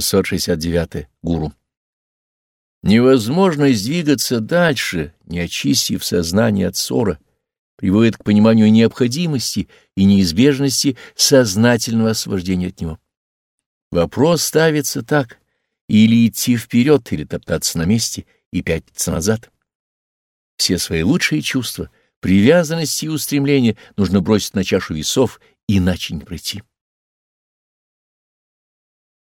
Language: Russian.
669. Гуру. Невозможность двигаться дальше, не очистив сознание от ссора, приводит к пониманию необходимости и неизбежности сознательного освобождения от него. Вопрос ставится так — или идти вперед, или топтаться на месте и пятиться назад. Все свои лучшие чувства, привязанности и устремления нужно бросить на чашу весов, иначе не пройти.